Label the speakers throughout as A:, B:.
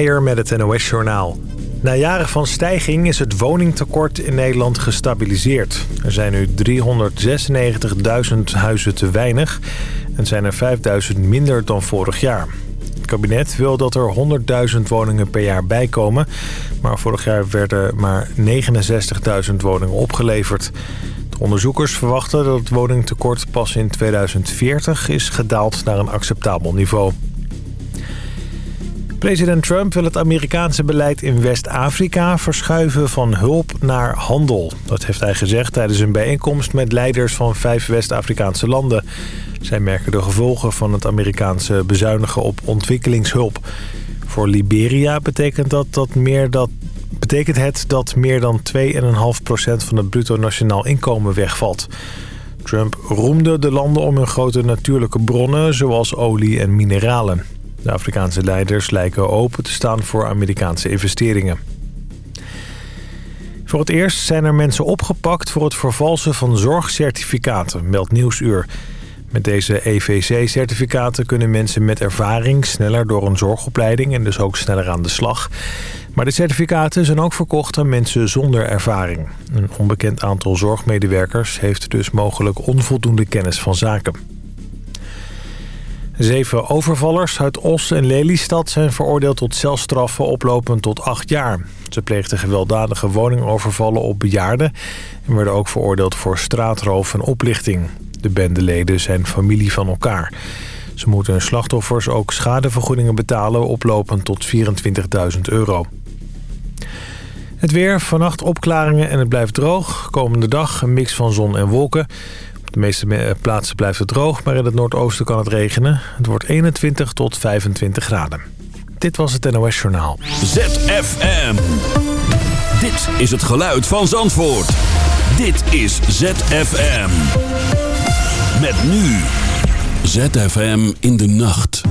A: Meijer met het NOS-journaal. Na jaren van stijging is het woningtekort in Nederland gestabiliseerd. Er zijn nu 396.000 huizen te weinig en zijn er 5.000 minder dan vorig jaar. Het kabinet wil dat er 100.000 woningen per jaar bijkomen... maar vorig jaar werden maar 69.000 woningen opgeleverd. De onderzoekers verwachten dat het woningtekort pas in 2040 is gedaald naar een acceptabel niveau. President Trump wil het Amerikaanse beleid in West-Afrika verschuiven van hulp naar handel. Dat heeft hij gezegd tijdens een bijeenkomst met leiders van vijf West-Afrikaanse landen. Zij merken de gevolgen van het Amerikaanse bezuinigen op ontwikkelingshulp. Voor Liberia betekent, dat, dat meer dat, betekent het dat meer dan 2,5% van het bruto nationaal inkomen wegvalt. Trump roemde de landen om hun grote natuurlijke bronnen zoals olie en mineralen. De Afrikaanse leiders lijken open te staan voor Amerikaanse investeringen. Voor het eerst zijn er mensen opgepakt voor het vervalsen van zorgcertificaten, meldt Nieuwsuur. Met deze EVC-certificaten kunnen mensen met ervaring sneller door een zorgopleiding en dus ook sneller aan de slag. Maar de certificaten zijn ook verkocht aan mensen zonder ervaring. Een onbekend aantal zorgmedewerkers heeft dus mogelijk onvoldoende kennis van zaken. Zeven overvallers uit Os en Lelystad zijn veroordeeld tot celstraffen oplopend tot acht jaar. Ze pleegden gewelddadige woningovervallen op bejaarden... en werden ook veroordeeld voor straatroof en oplichting. De bendeleden zijn familie van elkaar. Ze moeten hun slachtoffers ook schadevergoedingen betalen... oplopend tot 24.000 euro. Het weer, vannacht opklaringen en het blijft droog. Komende dag een mix van zon en wolken... De meeste plaatsen blijft het droog, maar in het noordoosten kan het regenen. Het wordt 21 tot 25 graden. Dit was het NOS Journaal.
B: ZFM. Dit is het geluid van Zandvoort. Dit is ZFM. Met nu. ZFM in de nacht.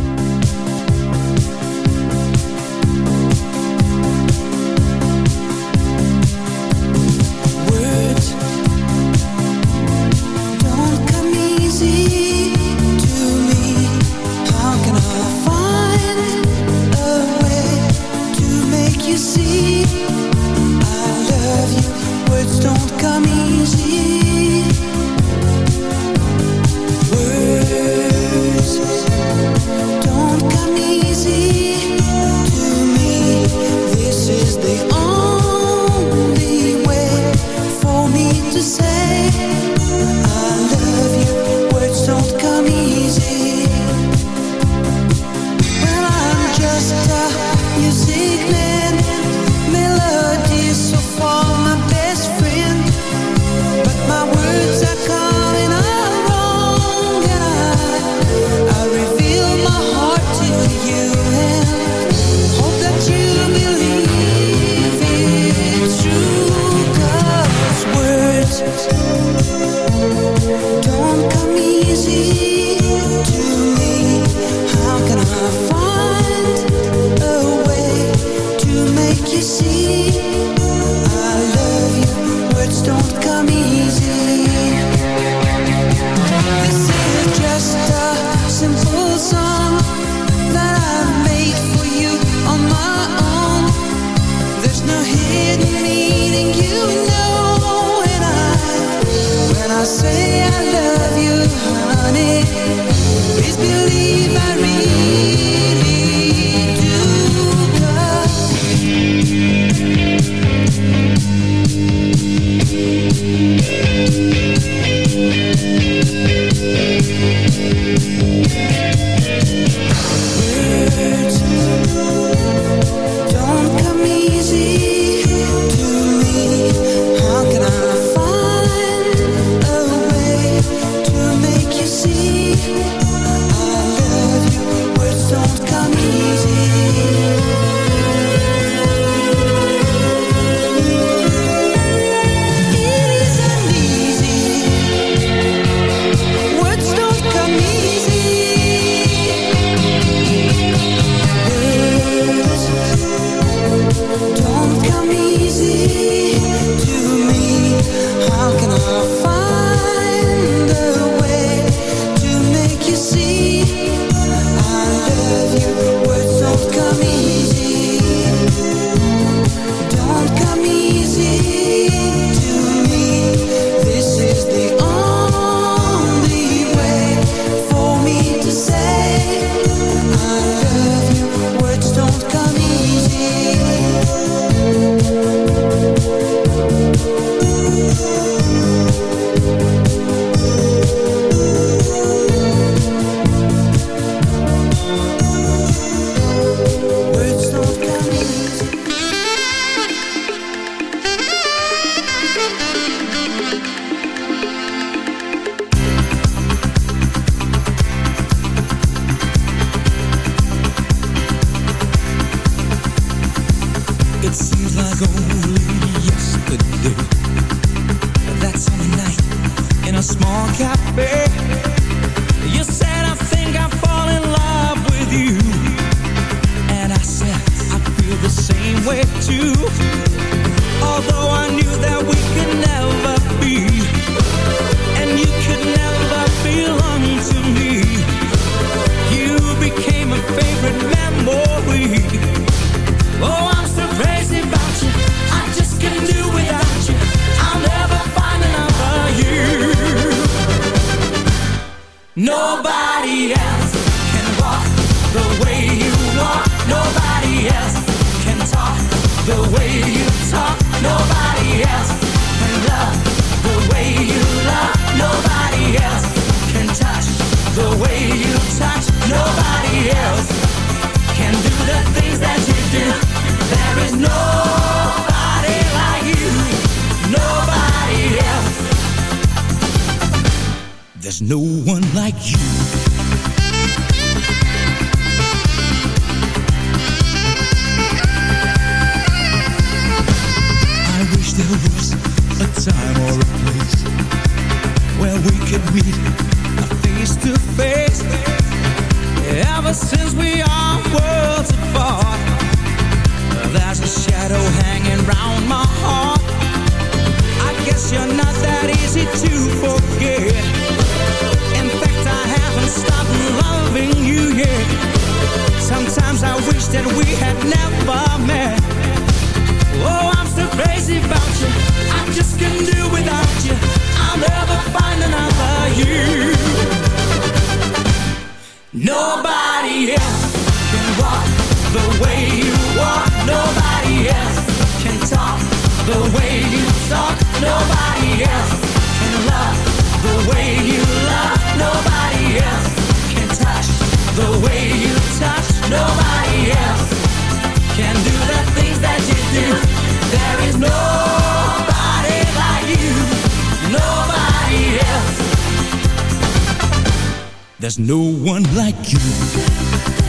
C: no one like you.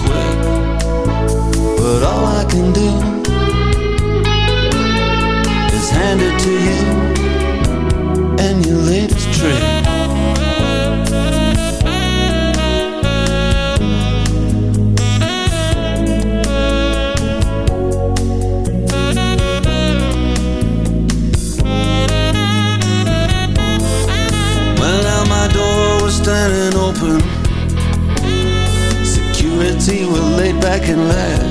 C: can do is hand it to you and your lips trip. Well, now my door was standing open. Security were laid back and laughed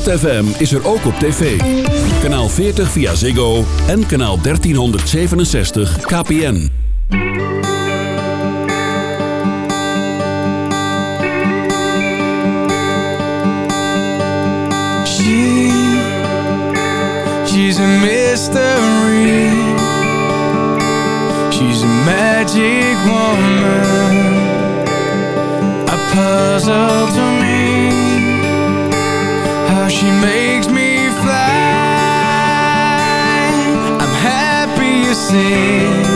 D: ZFM is er ook op tv. Kanaal 40 via Ziggo en kanaal 1367 KPN.
E: She, she's a mystery. She's a magic woman. A puzzle to she makes me fly. I'm happy you see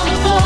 F: Oh,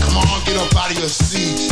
F: Come on, get
G: up out of your seat.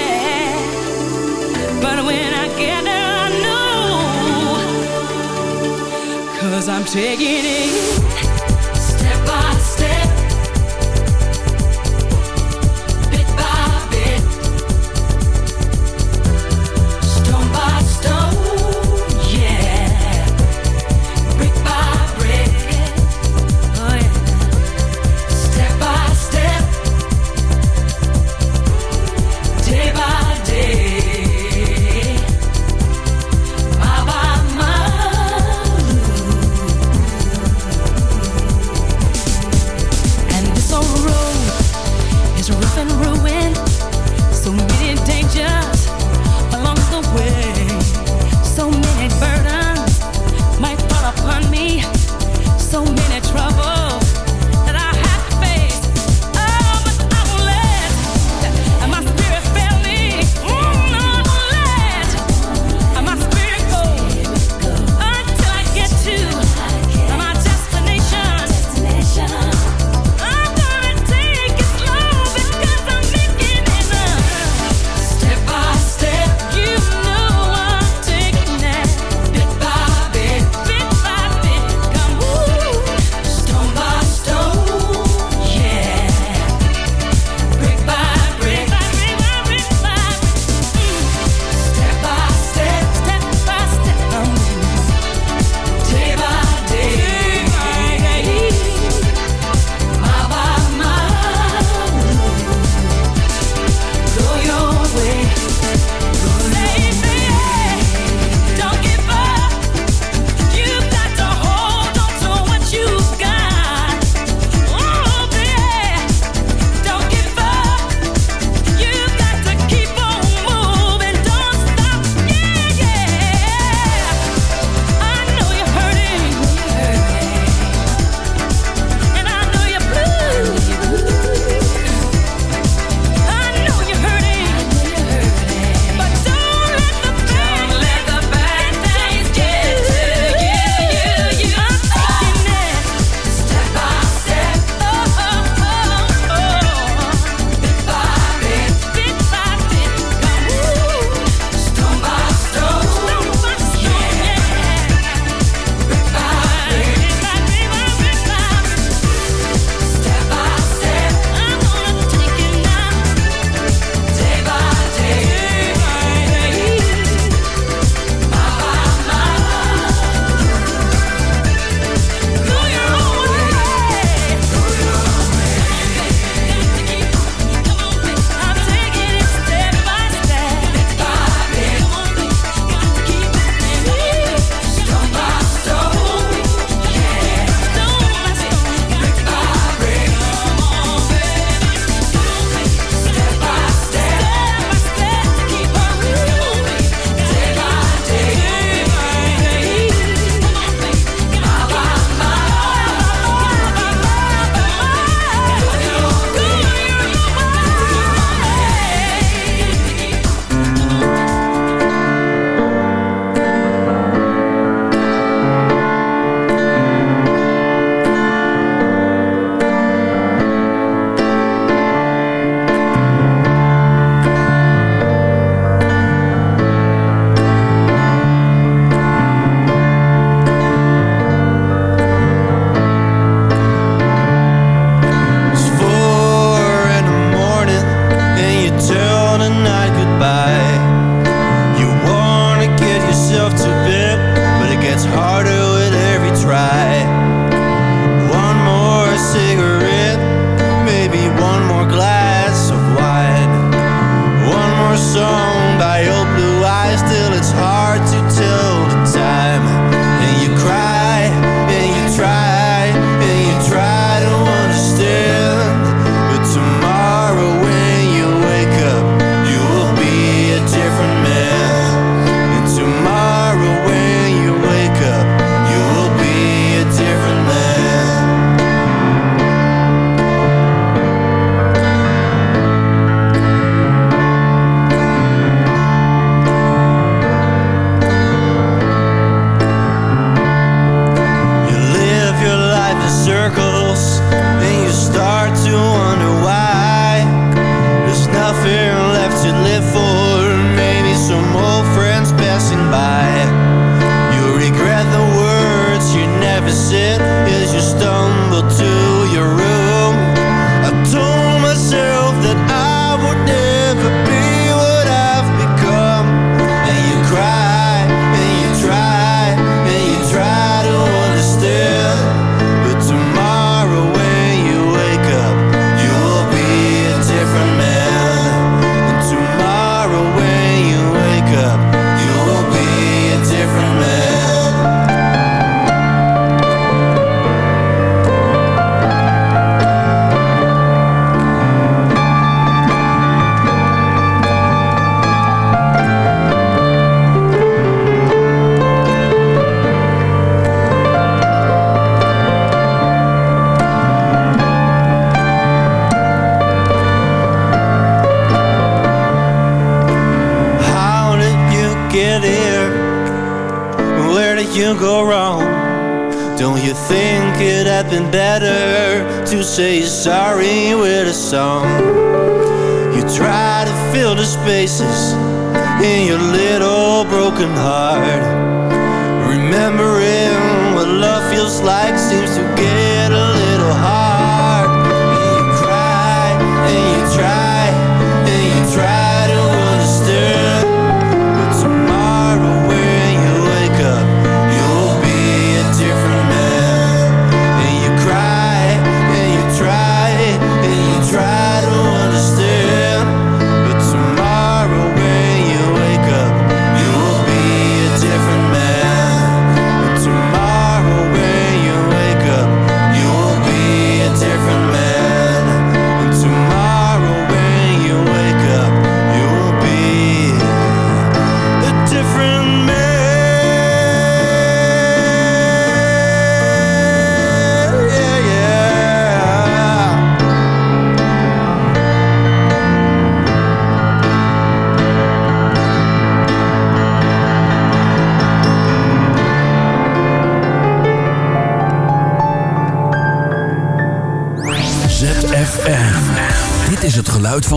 C: But when I get there, I know. Cause I'm taking it.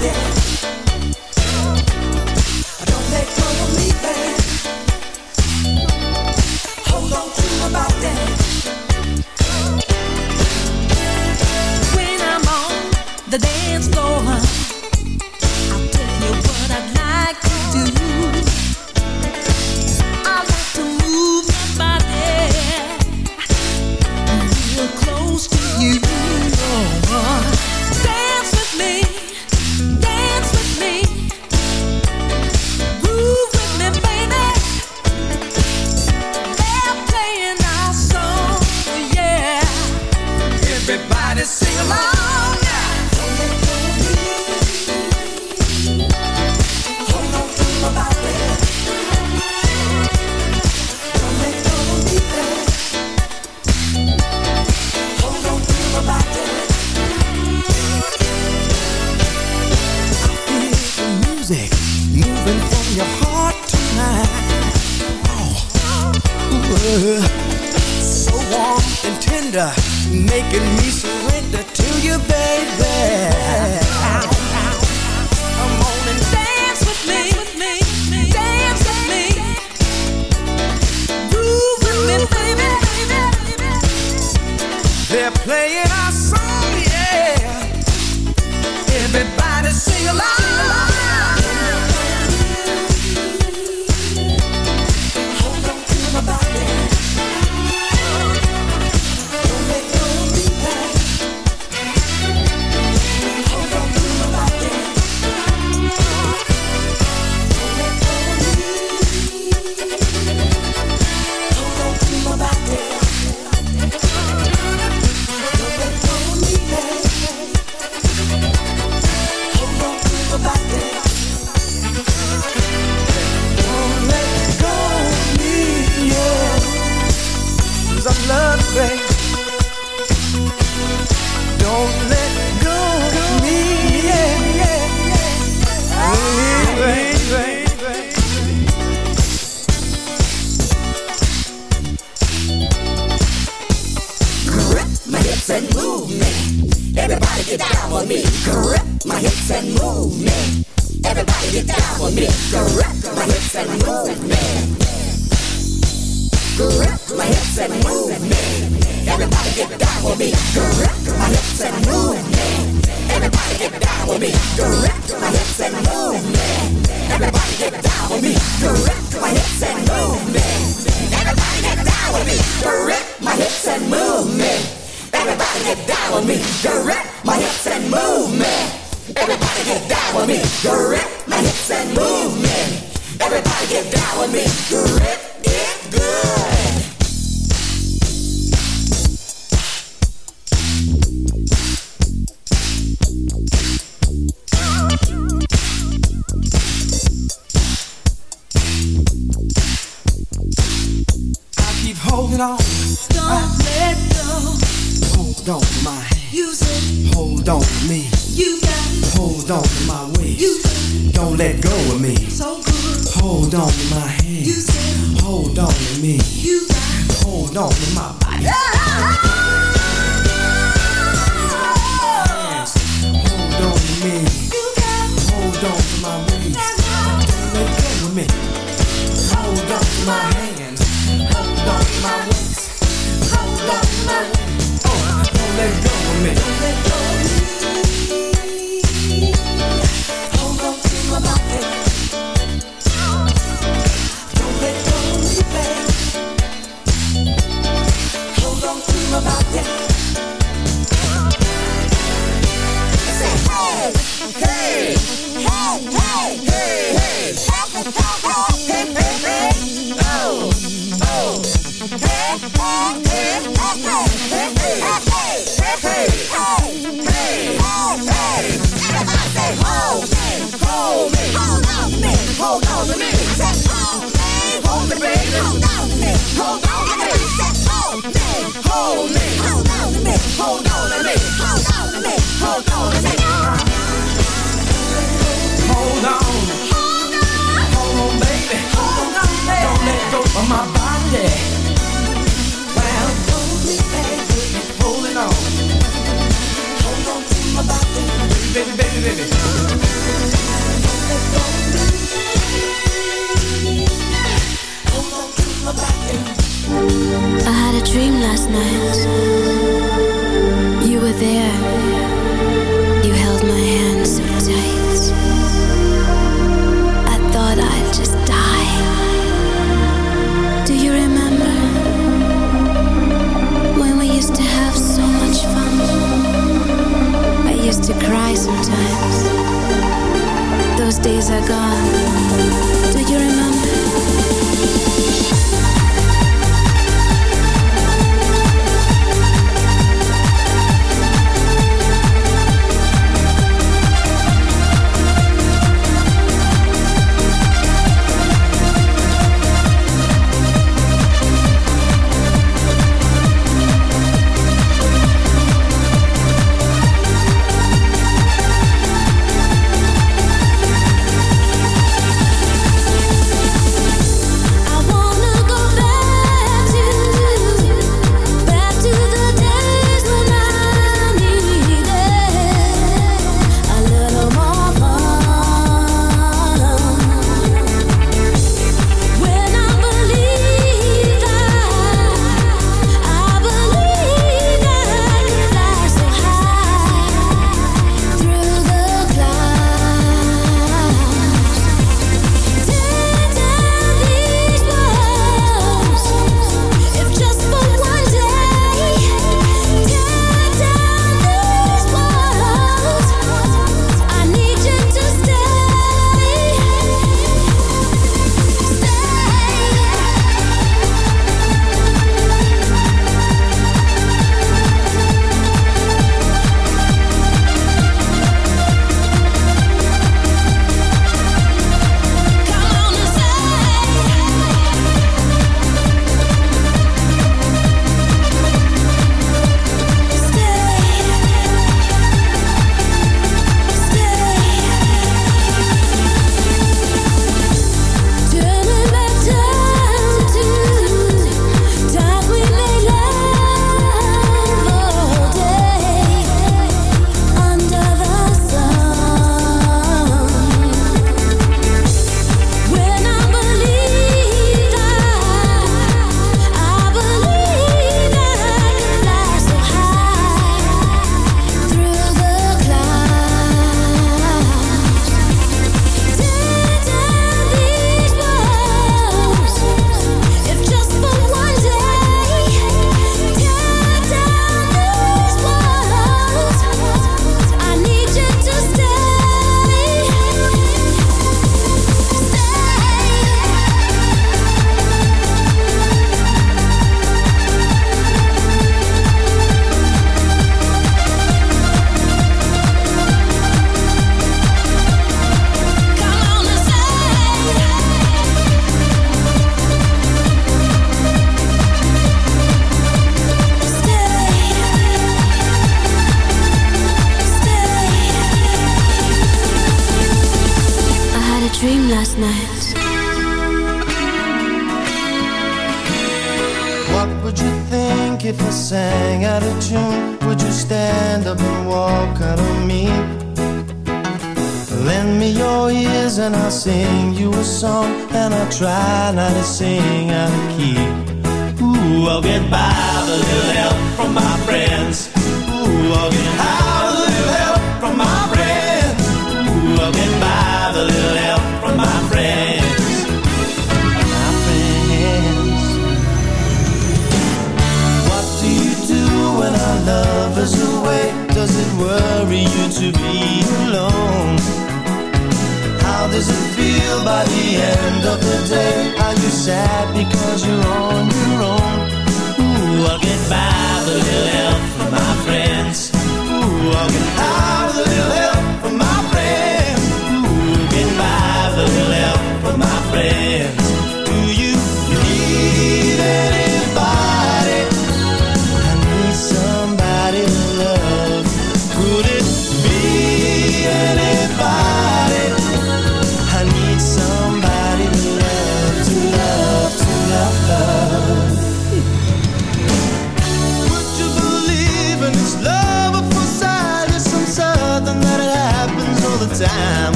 C: yeah. Me.